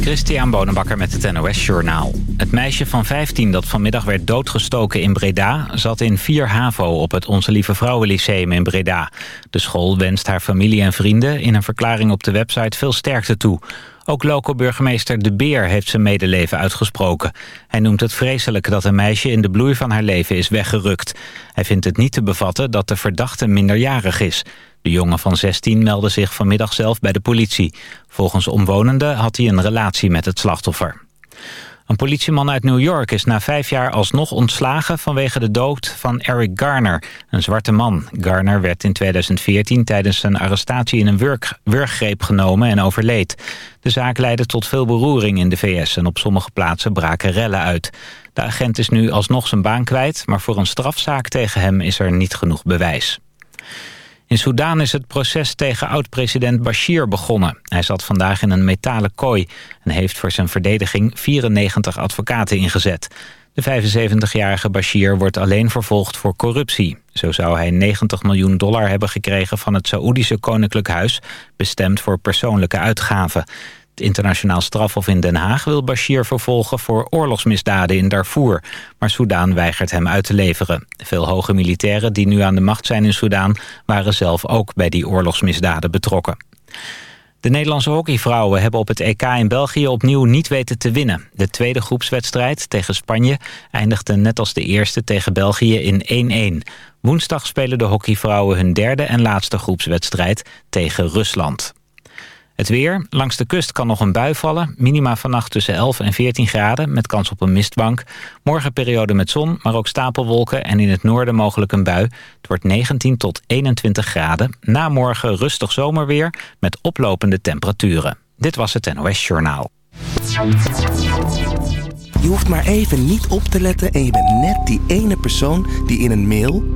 Christian Bonenbakker met het NOS Journaal. Het meisje van 15 dat vanmiddag werd doodgestoken in Breda... zat in 4 HAVO op het Onze Lieve Vrouwen Lyceum in Breda. De school wenst haar familie en vrienden in een verklaring op de website veel sterkte toe. Ook loco-burgemeester De Beer heeft zijn medeleven uitgesproken. Hij noemt het vreselijk dat een meisje in de bloei van haar leven is weggerukt. Hij vindt het niet te bevatten dat de verdachte minderjarig is. De jongen van 16 meldde zich vanmiddag zelf bij de politie. Volgens omwonenden had hij een relatie met het slachtoffer. Een politieman uit New York is na vijf jaar alsnog ontslagen... vanwege de dood van Eric Garner, een zwarte man. Garner werd in 2014 tijdens zijn arrestatie in een wurggreep genomen en overleed. De zaak leidde tot veel beroering in de VS... en op sommige plaatsen braken rellen uit. De agent is nu alsnog zijn baan kwijt... maar voor een strafzaak tegen hem is er niet genoeg bewijs. In Soedan is het proces tegen oud-president Bashir begonnen. Hij zat vandaag in een metalen kooi en heeft voor zijn verdediging 94 advocaten ingezet. De 75-jarige Bashir wordt alleen vervolgd voor corruptie. Zo zou hij 90 miljoen dollar hebben gekregen van het Saoedische Koninklijk Huis... bestemd voor persoonlijke uitgaven. Het internationaal strafhof in Den Haag wil Bashir vervolgen voor oorlogsmisdaden in Darfur. Maar Soudaan weigert hem uit te leveren. Veel hoge militairen die nu aan de macht zijn in Soudaan waren zelf ook bij die oorlogsmisdaden betrokken. De Nederlandse hockeyvrouwen hebben op het EK in België opnieuw niet weten te winnen. De tweede groepswedstrijd tegen Spanje eindigde net als de eerste tegen België in 1-1. Woensdag spelen de hockeyvrouwen hun derde en laatste groepswedstrijd tegen Rusland. Het weer. Langs de kust kan nog een bui vallen. Minima vannacht tussen 11 en 14 graden met kans op een mistbank. Morgen periode met zon, maar ook stapelwolken en in het noorden mogelijk een bui. Het wordt 19 tot 21 graden. Na morgen rustig zomerweer met oplopende temperaturen. Dit was het NOS Journaal. Je hoeft maar even niet op te letten en je bent net die ene persoon die in een mail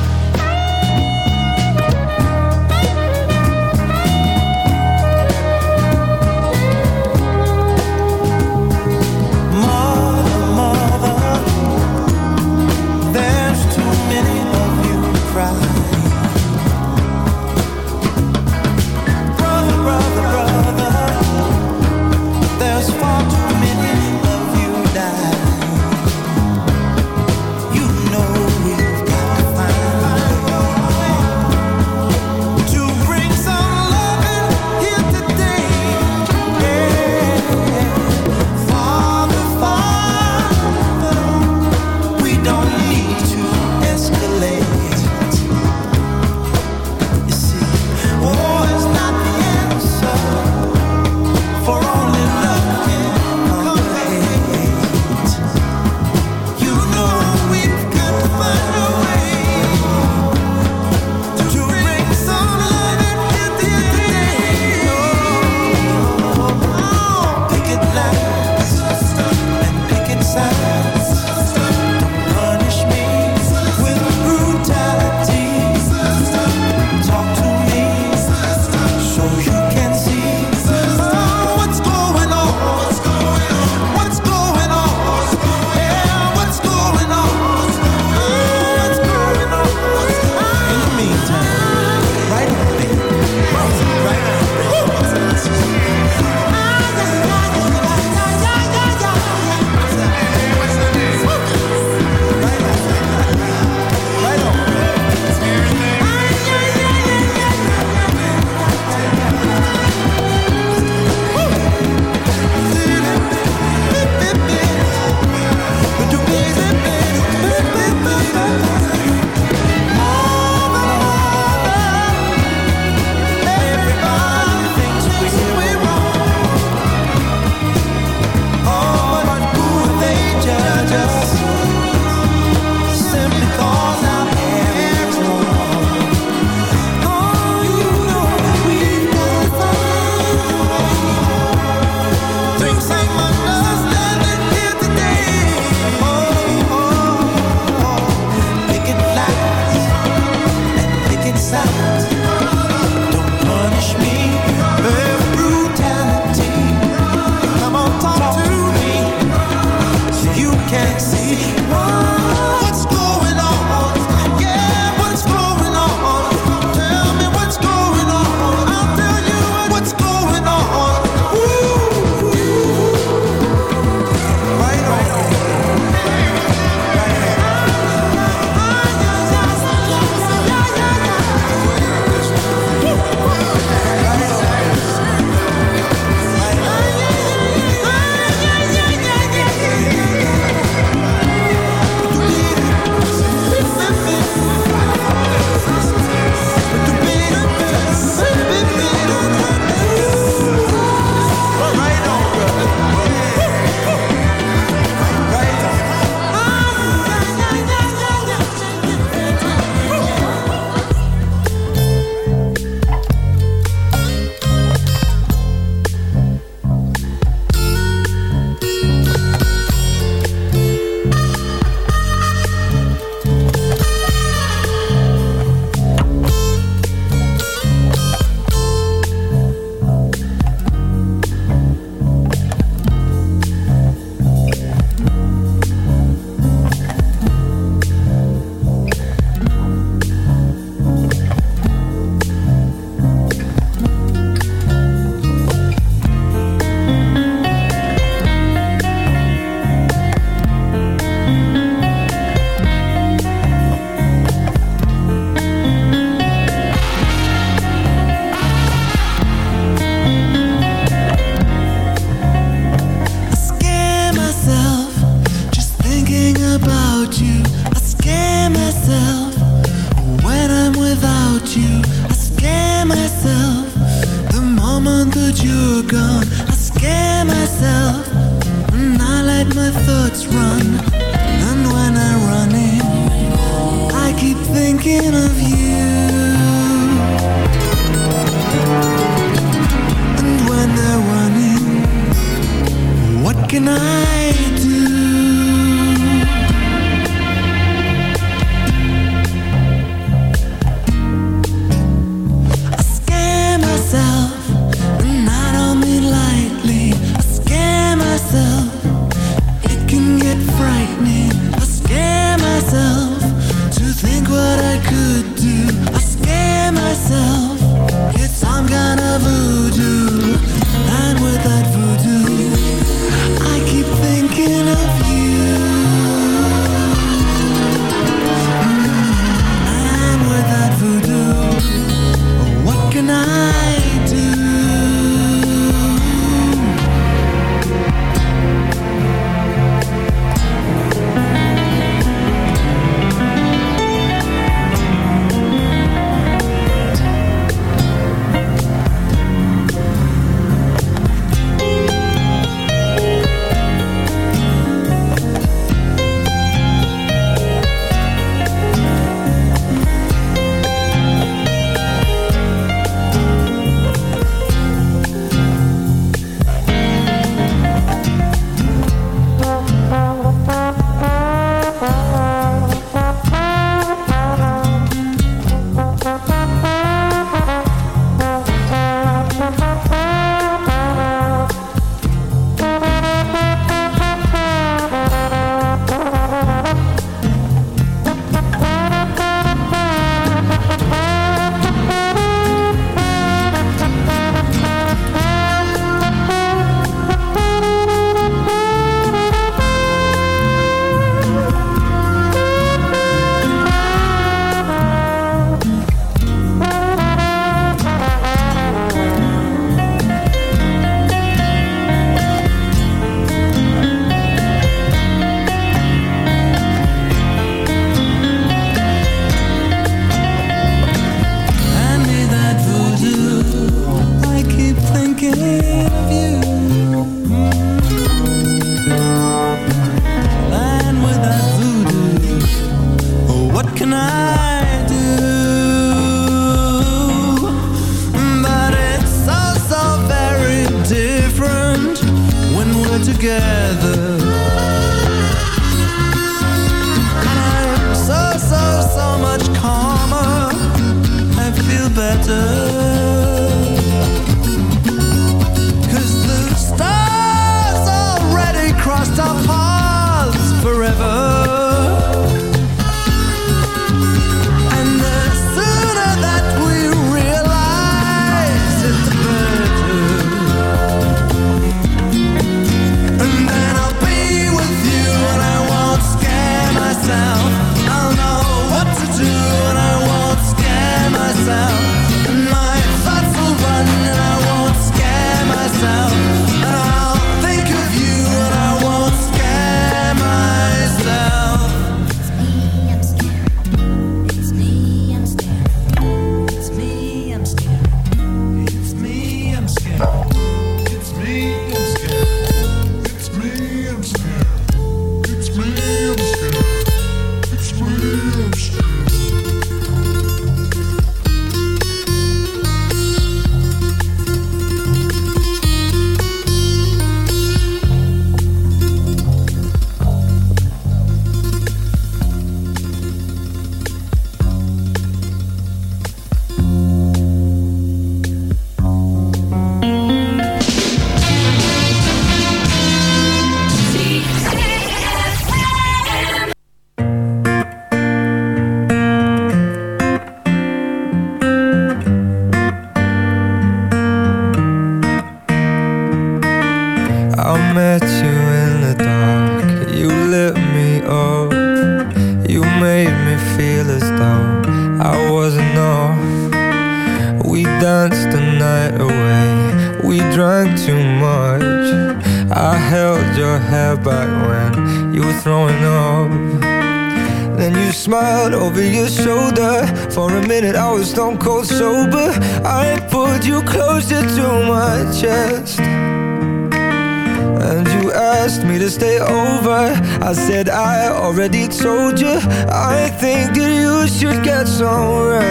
already told you I think that you should get some rest.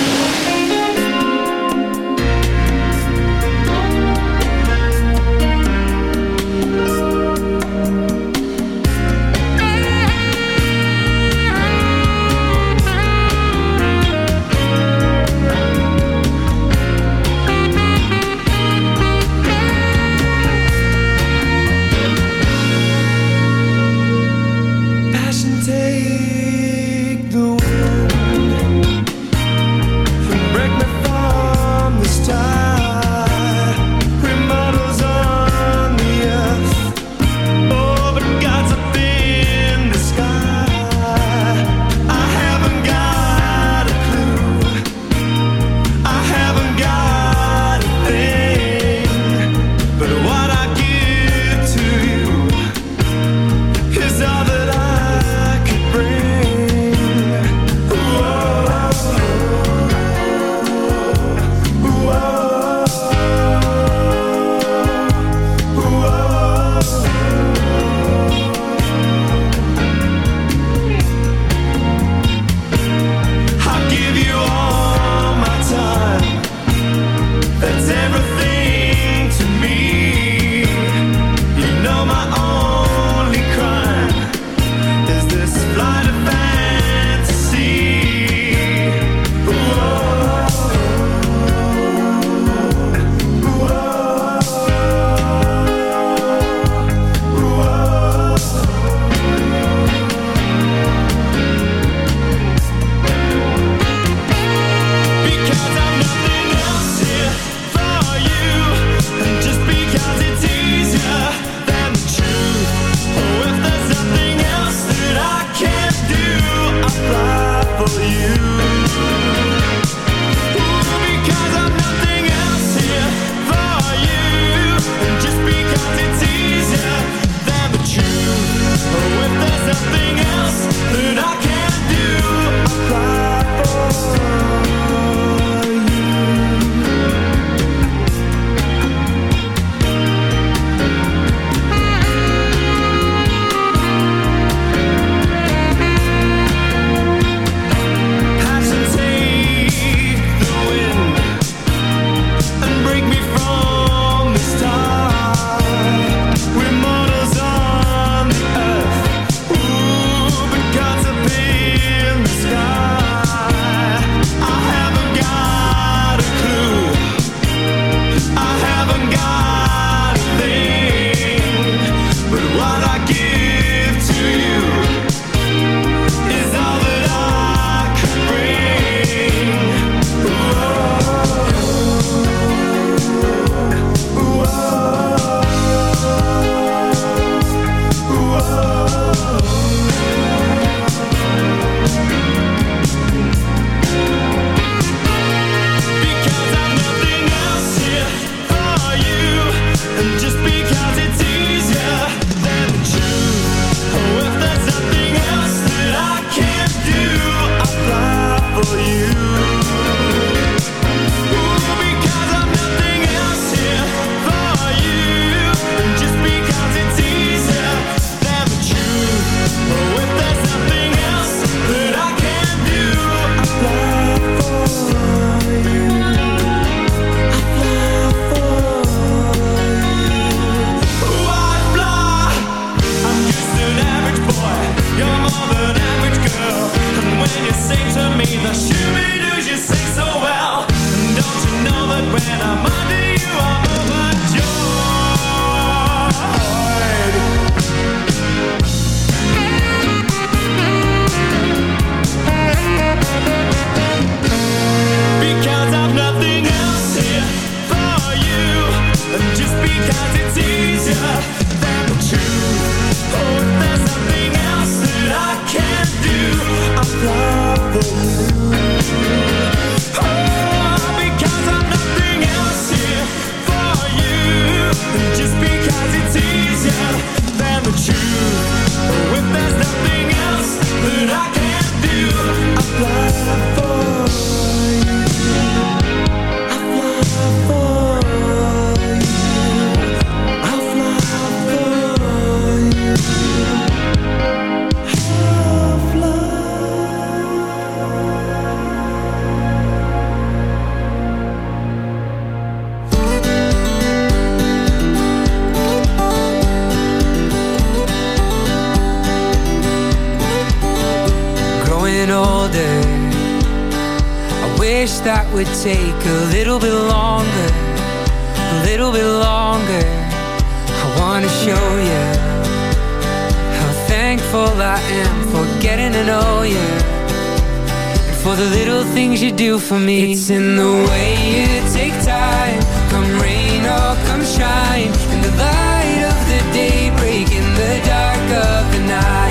grateful I am for getting to know you. And for the little things you do for me. It's in the way you take time. Come rain or come shine. In the light of the day Break in the dark of the night.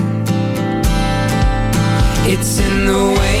It's in the way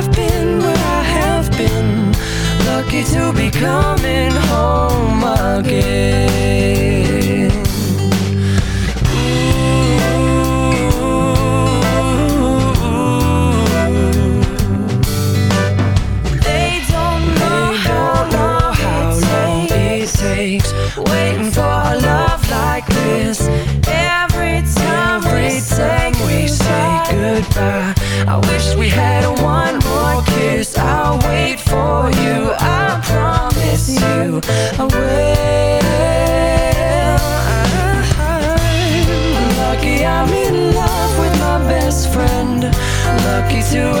lucky to be coming home again. They don't know, they how, don't know long how long it takes waiting for a love like this. Every time, Every we, time say we say goodbye, I wish we had. lucky to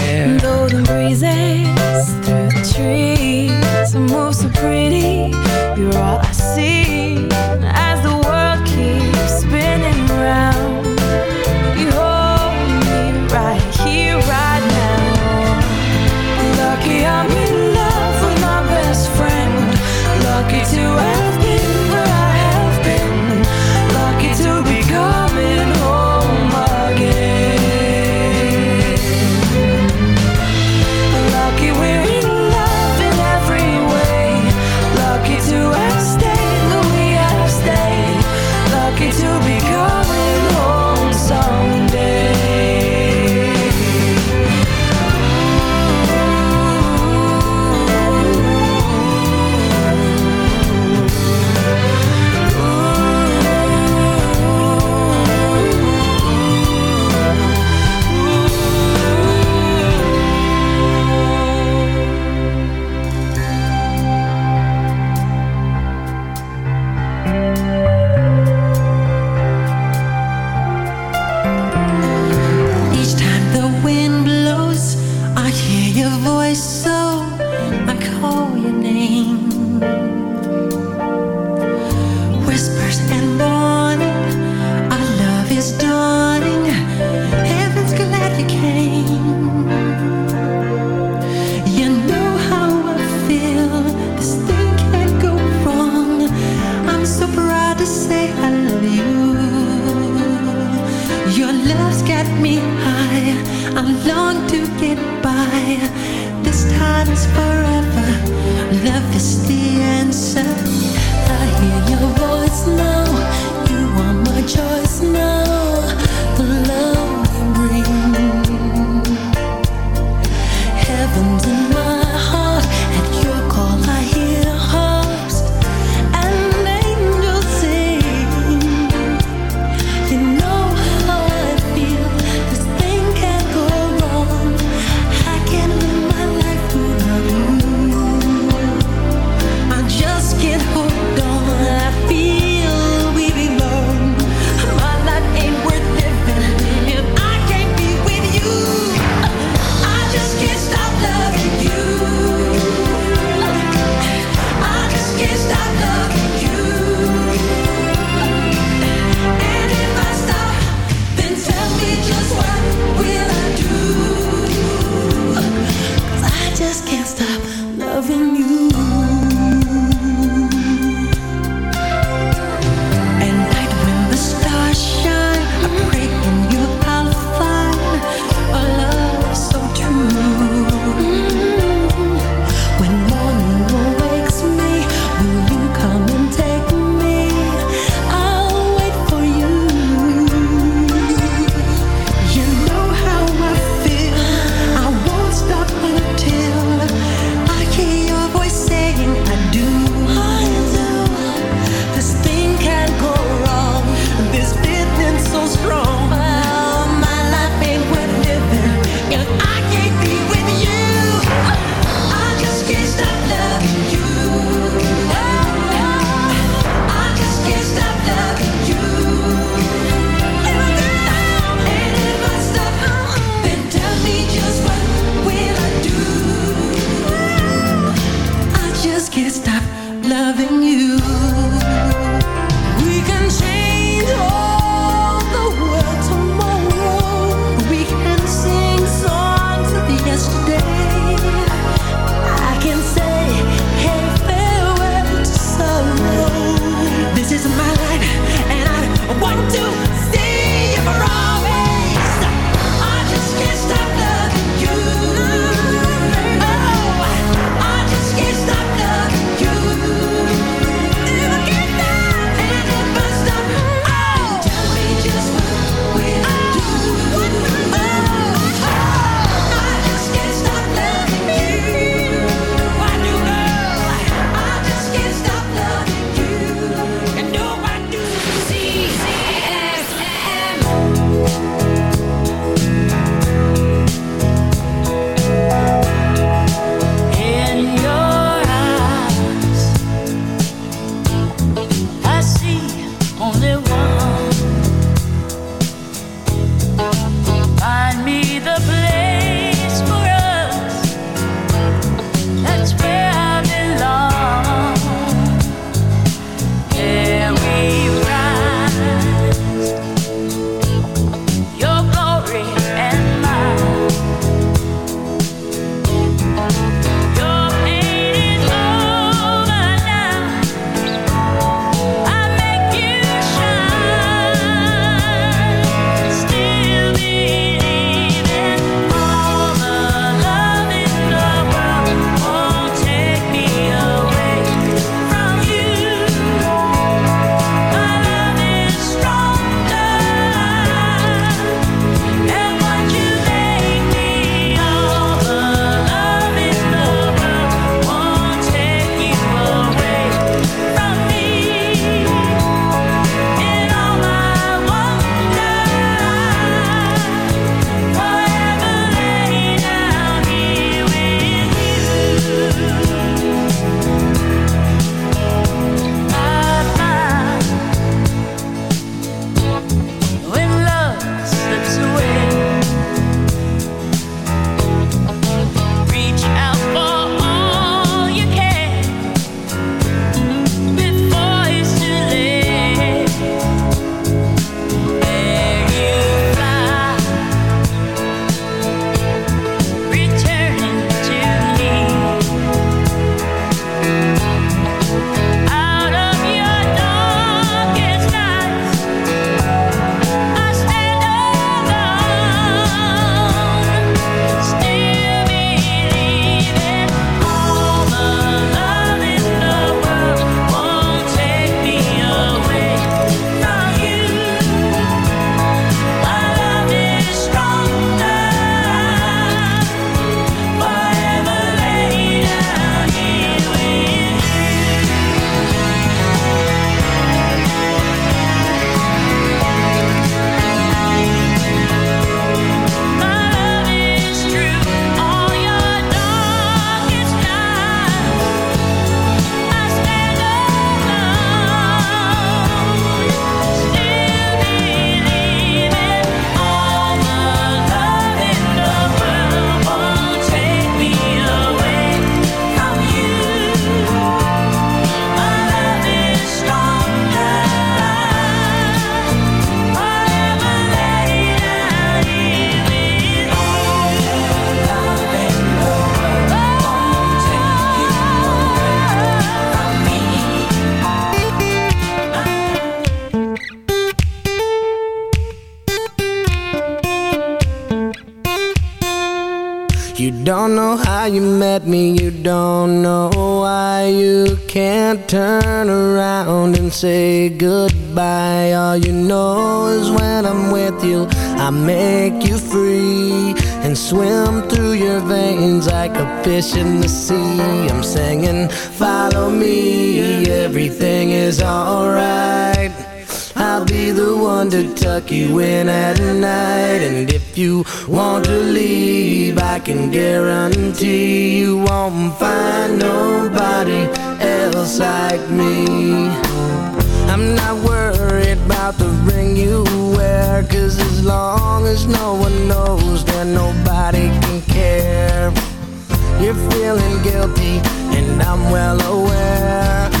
Say goodbye. All you know is when I'm with you, I make you free and swim through your veins like a fish in the sea. I'm singing, follow me, everything is alright. I'll be the one to tuck you in at night And you want to leave I can guarantee you won't find nobody else like me. I'm not worried about the ring you wear Cause as long as no one knows Then nobody can care. You're feeling guilty and I'm well aware